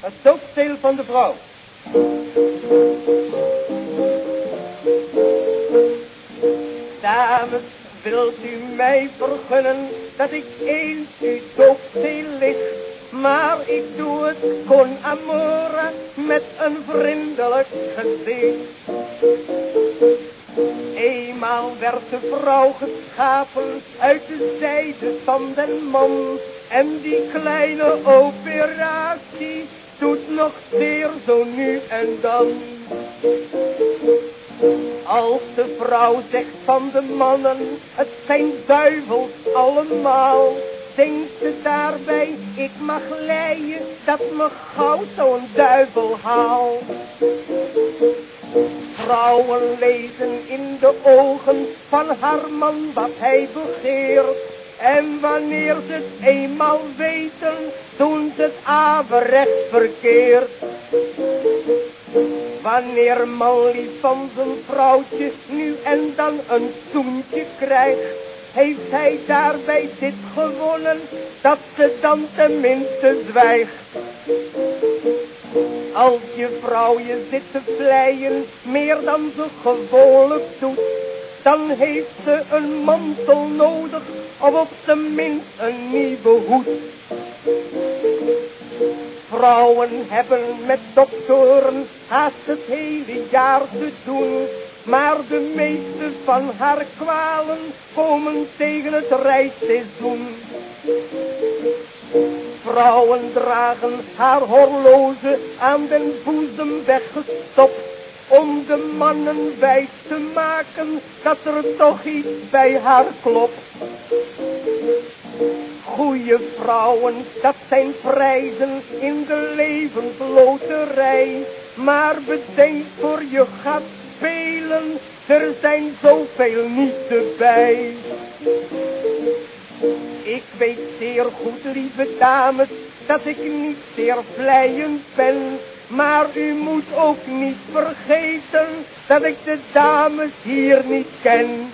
Het doodstil van de vrouw. Dames, wilt u mij vergunnen dat ik eens u doodstil licht? Maar ik doe het con amore met een vriendelijk gezicht. Eenmaal werd de vrouw geschapen uit de zijde van den man. En die kleine operatie doet nog zeer zo nu en dan. Als de vrouw zegt van de mannen, het zijn duivels allemaal. Denkt ze daarbij, ik mag leien, dat me gauw zo'n duivel haal. Vrouwen lezen in de ogen van haar man wat hij begeert. En wanneer ze het eenmaal weten, doen ze het averecht verkeerd. Wanneer man lief van zijn vrouwtje nu en dan een zoentje krijgt, heeft hij daarbij dit gewonnen, dat ze dan tenminste zwijgt. Als je vrouw je zit te vleien, meer dan ze gewoonlijk doet, dan heeft ze een mantel nodig, of op zijn minst een nieuwe hoed. Vrouwen hebben met doktoren haast het hele jaar te doen, maar de meeste van haar kwalen komen tegen het reisseizoen. Vrouwen dragen haar horloge aan den boezem weggestopt, om de mannen wijs te maken dat er toch iets bij haar klopt. Goeie vrouwen, dat zijn prijzen in de levensloterij. Maar bedenk voor je gaat spelen, er zijn zoveel niet erbij. Ik weet zeer goed, lieve dames, dat ik niet zeer vleiend ben. Maar u moet ook niet vergeten dat ik de dames hier niet ken.